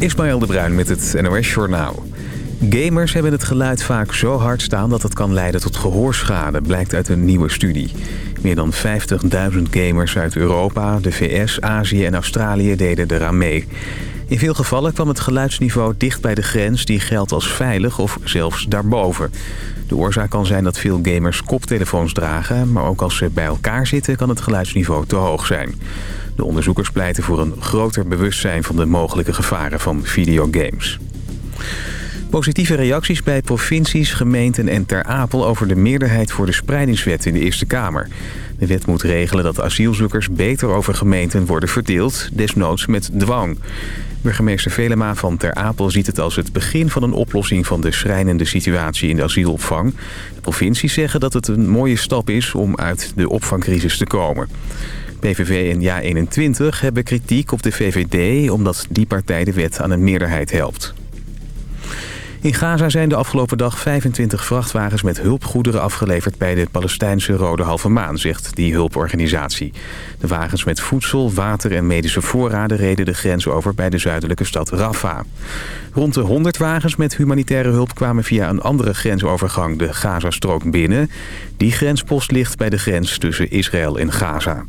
Ismaël de Bruin met het NOS Journaal. Gamers hebben het geluid vaak zo hard staan dat het kan leiden tot gehoorschade, blijkt uit een nieuwe studie. Meer dan 50.000 gamers uit Europa, de VS, Azië en Australië deden eraan mee. In veel gevallen kwam het geluidsniveau dicht bij de grens die geldt als veilig of zelfs daarboven. De oorzaak kan zijn dat veel gamers koptelefoons dragen, maar ook als ze bij elkaar zitten kan het geluidsniveau te hoog zijn. De onderzoekers pleiten voor een groter bewustzijn van de mogelijke gevaren van videogames. Positieve reacties bij provincies, gemeenten en Ter Apel over de meerderheid voor de spreidingswet in de Eerste Kamer. De wet moet regelen dat asielzoekers beter over gemeenten worden verdeeld, desnoods met dwang. Burgemeester Velema van Ter Apel ziet het als het begin van een oplossing van de schrijnende situatie in de asielopvang. De provincies zeggen dat het een mooie stap is om uit de opvangcrisis te komen. PVV en JA21 hebben kritiek op de VVD omdat die partij de wet aan een meerderheid helpt. In Gaza zijn de afgelopen dag 25 vrachtwagens met hulpgoederen afgeleverd bij de Palestijnse Rode Halve Maan, zegt die hulporganisatie. De wagens met voedsel, water en medische voorraden reden de grens over bij de zuidelijke stad Rafah. Rond de 100 wagens met humanitaire hulp kwamen via een andere grensovergang de Gazastrook binnen. Die grenspost ligt bij de grens tussen Israël en Gaza.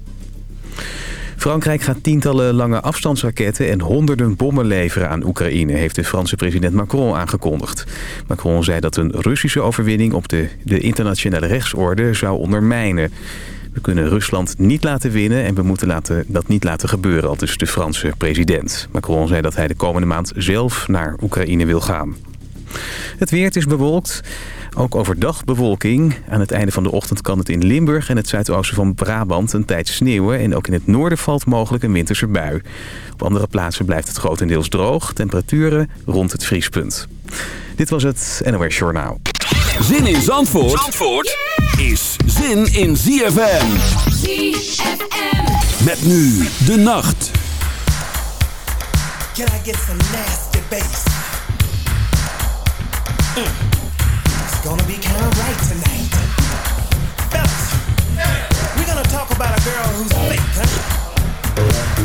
Frankrijk gaat tientallen lange afstandsraketten en honderden bommen leveren aan Oekraïne, heeft de Franse president Macron aangekondigd. Macron zei dat een Russische overwinning op de, de internationale rechtsorde zou ondermijnen. We kunnen Rusland niet laten winnen en we moeten laten, dat niet laten gebeuren, al dus de Franse president. Macron zei dat hij de komende maand zelf naar Oekraïne wil gaan. Het weer is bewolkt. Ook overdag bewolking. Aan het einde van de ochtend kan het in Limburg en het zuidoosten van Brabant een tijd sneeuwen. En ook in het noorden valt mogelijk een winterse bui. Op andere plaatsen blijft het grotendeels droog. Temperaturen rond het vriespunt. Dit was het NOS Journaal. Zin in Zandvoort, Zandvoort is zin in ZFM. ZFM. Met nu de nacht. Can I get some nasty bass? Mm. Gonna be kinda right tonight. Fellas, we're gonna talk about a girl who's fake, huh?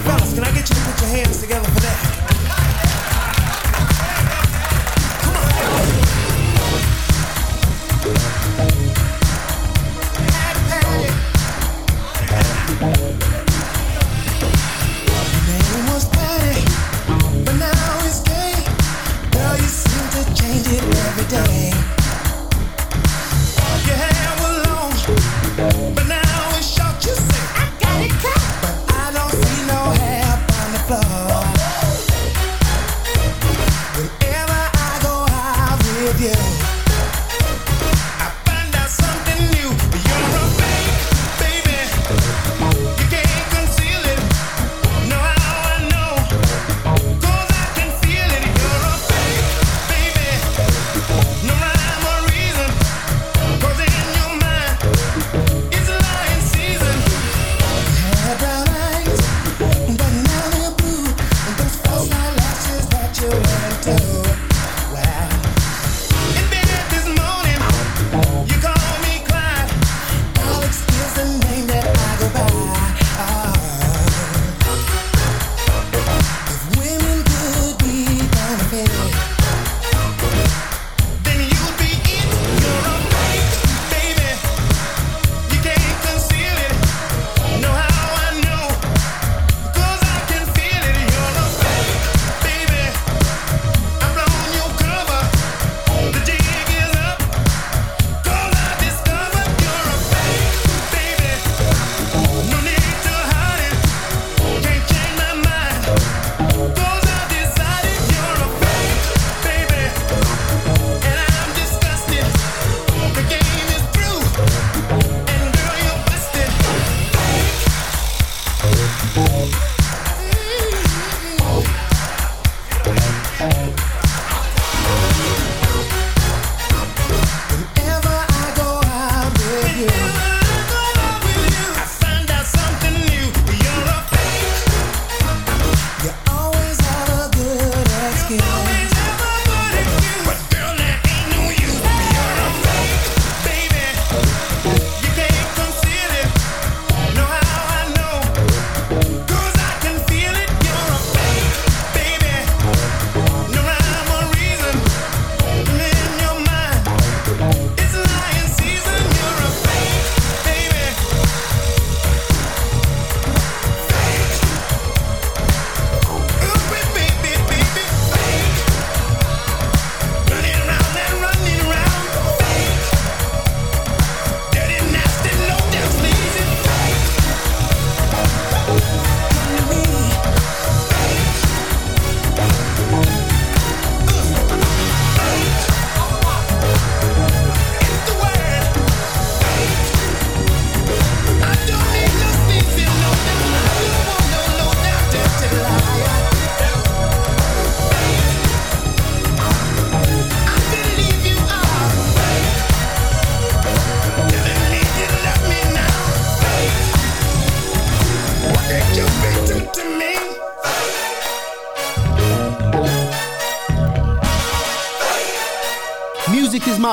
Fellas, can I get you to put your hands together for that? But now it's short, you say. I got it cut. But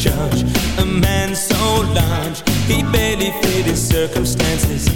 judge a man so large. He barely fit his circumstances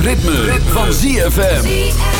ritme, van ZFM.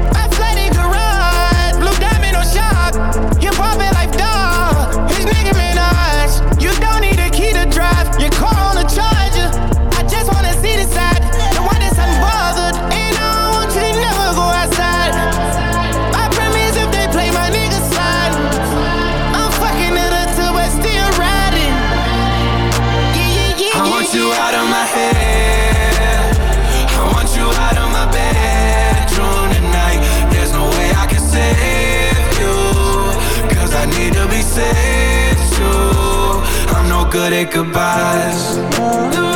Goodbyes.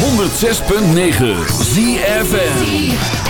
106.9 ZFN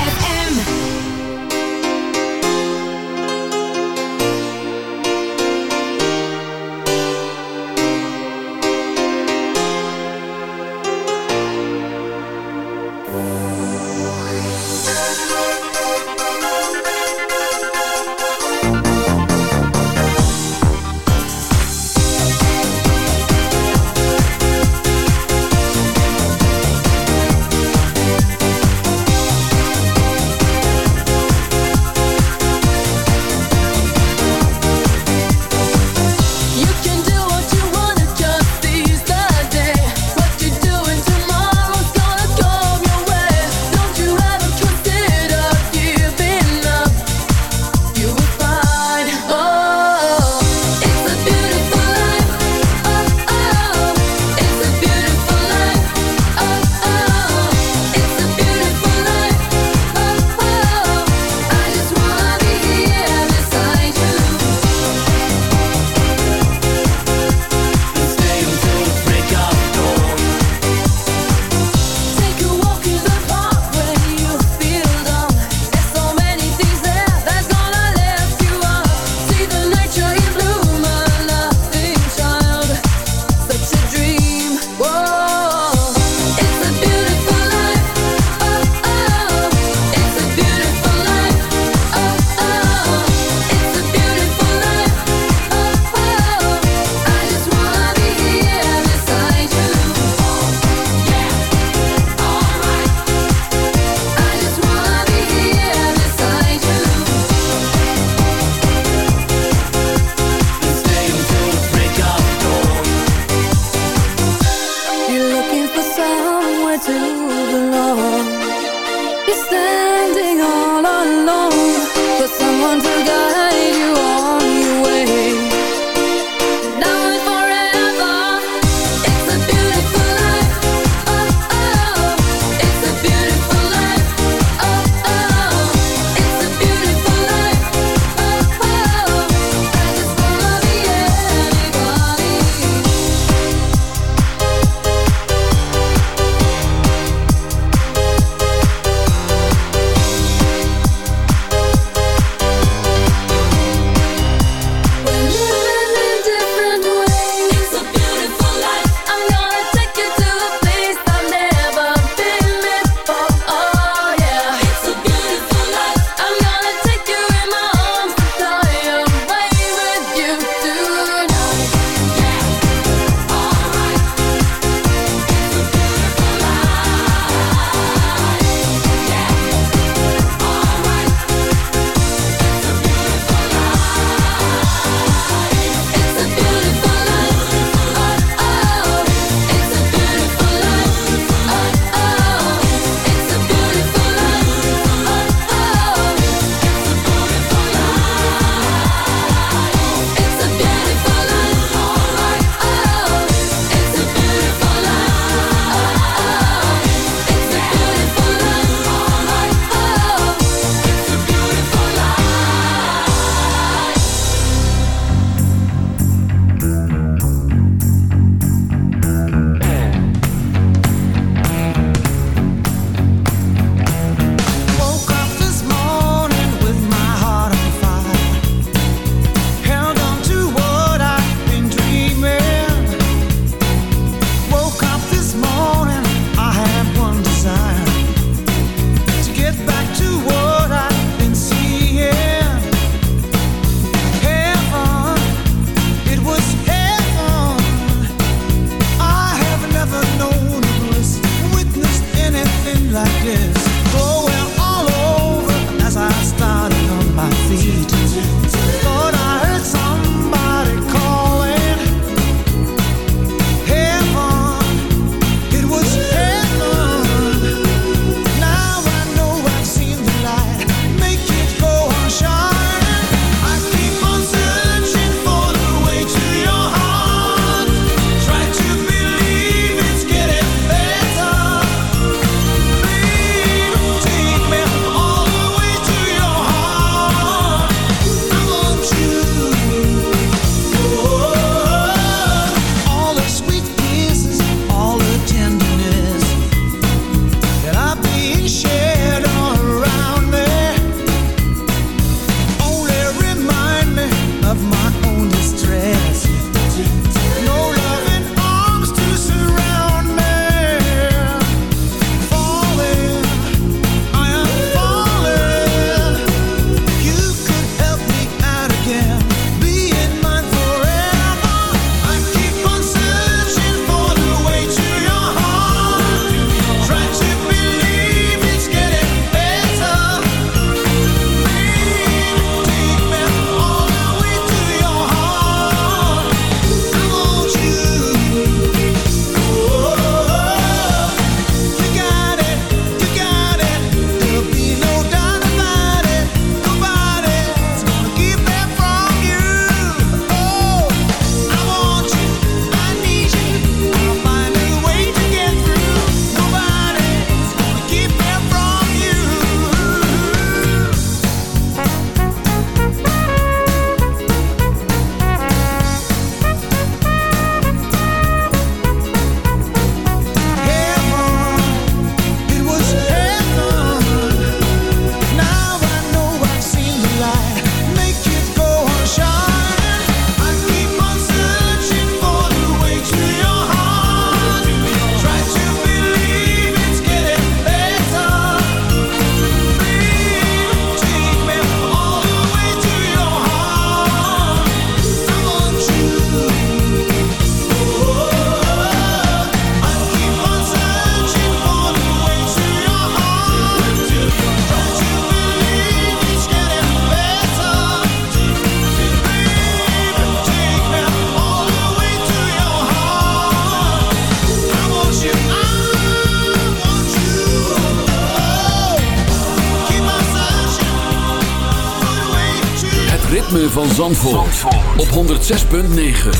Zandvoort, op 106.9